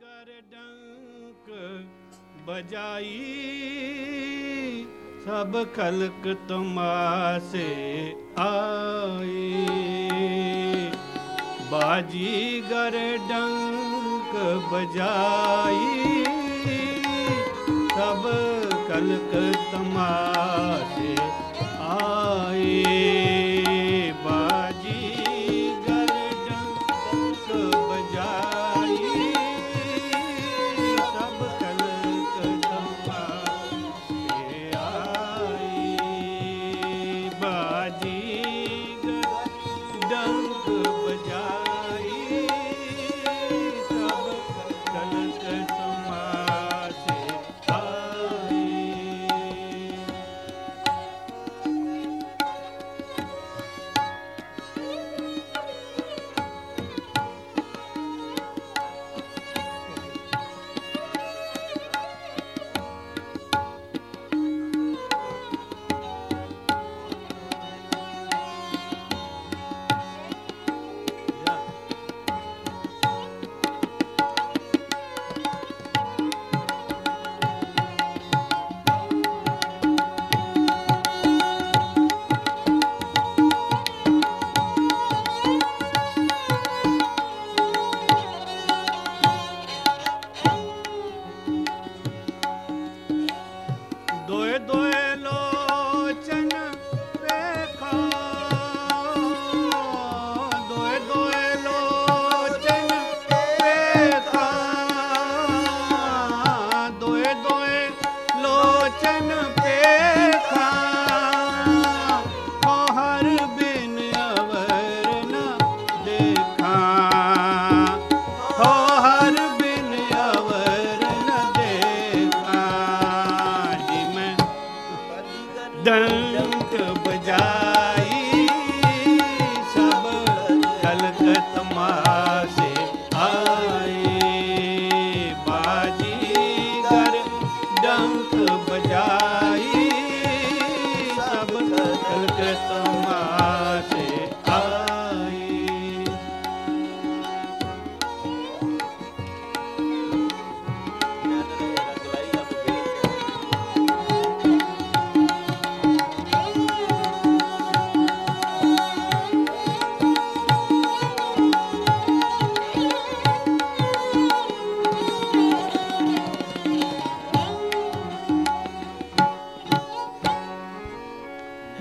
ਗਰ ਡੰਕ ਬਜਾਈ, ਸਭ ਖਲਕ ਤੁਮਾਸੇ ਆਏ ਬਾਜੀ ਗਰ ਡੰਕ ਬਜਾਈ, ਸਭ ਕਲਕ ਤਮਾਸ਼ੇ ਆਏ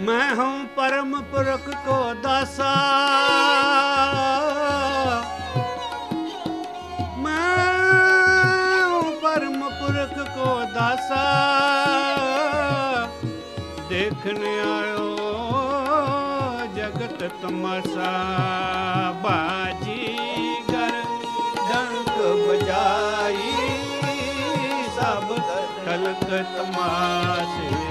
ਮੈਂ ਹਉ ਪਰਮ ਪੁਰਖ ਕੋ ਦਾਸਾ। ਮੈਂ ਹਉ ਪਰਮ ਪੁਰਖ ਕੋ ਦਾਸਾ। ਬਾਜੀ ਗਰ ਡੰਕ ਬਜਾਈ ਸਭ ਕਲਕ ਤਮਾਸੇ।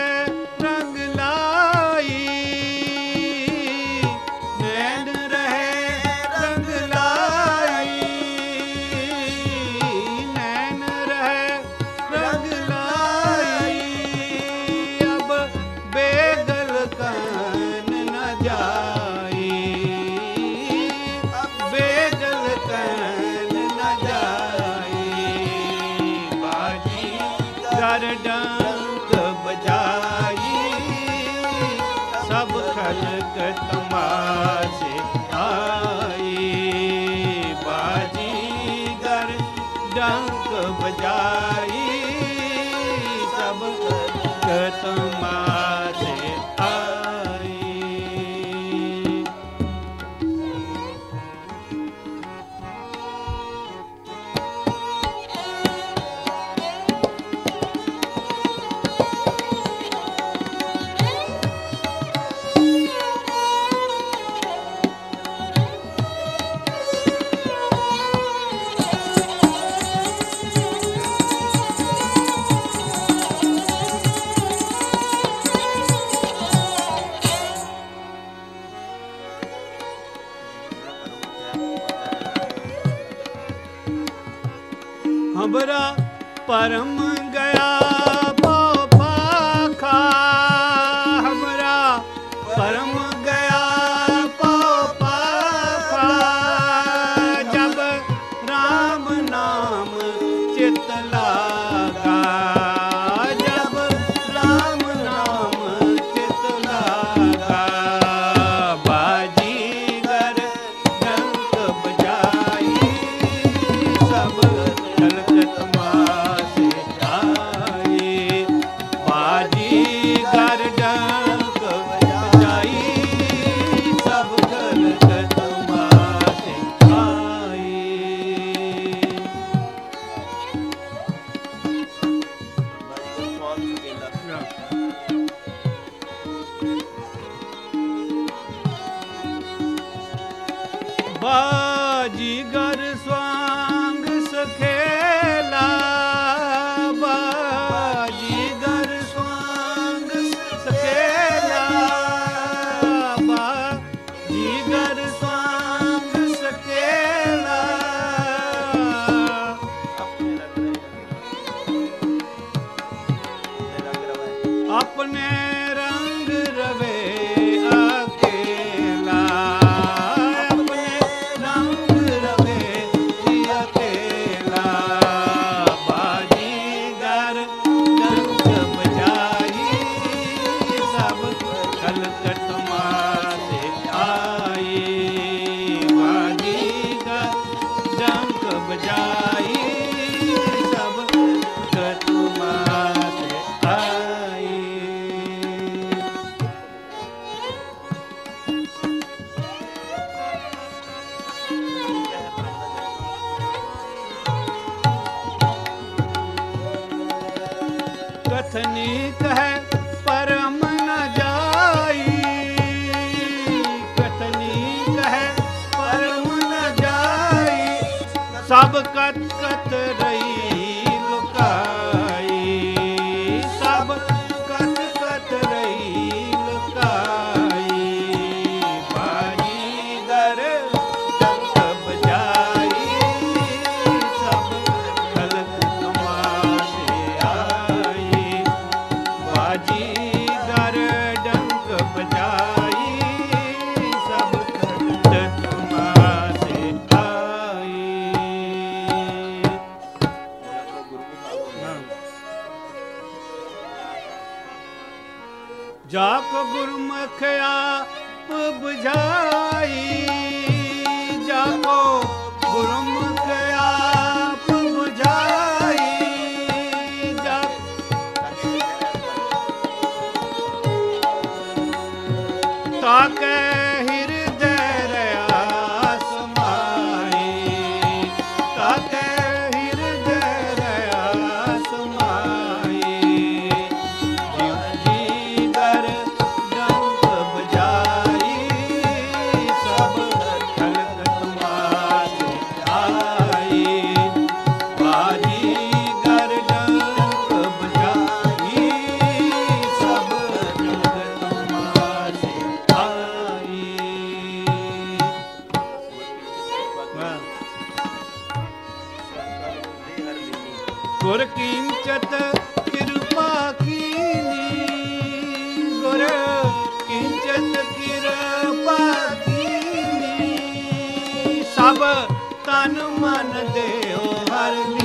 ਹਮਰਾ ਪਰਮ ਗਿਆ ਸਭ बुझा ਤਨ ਮਨ ਦੇਉ ਹਰ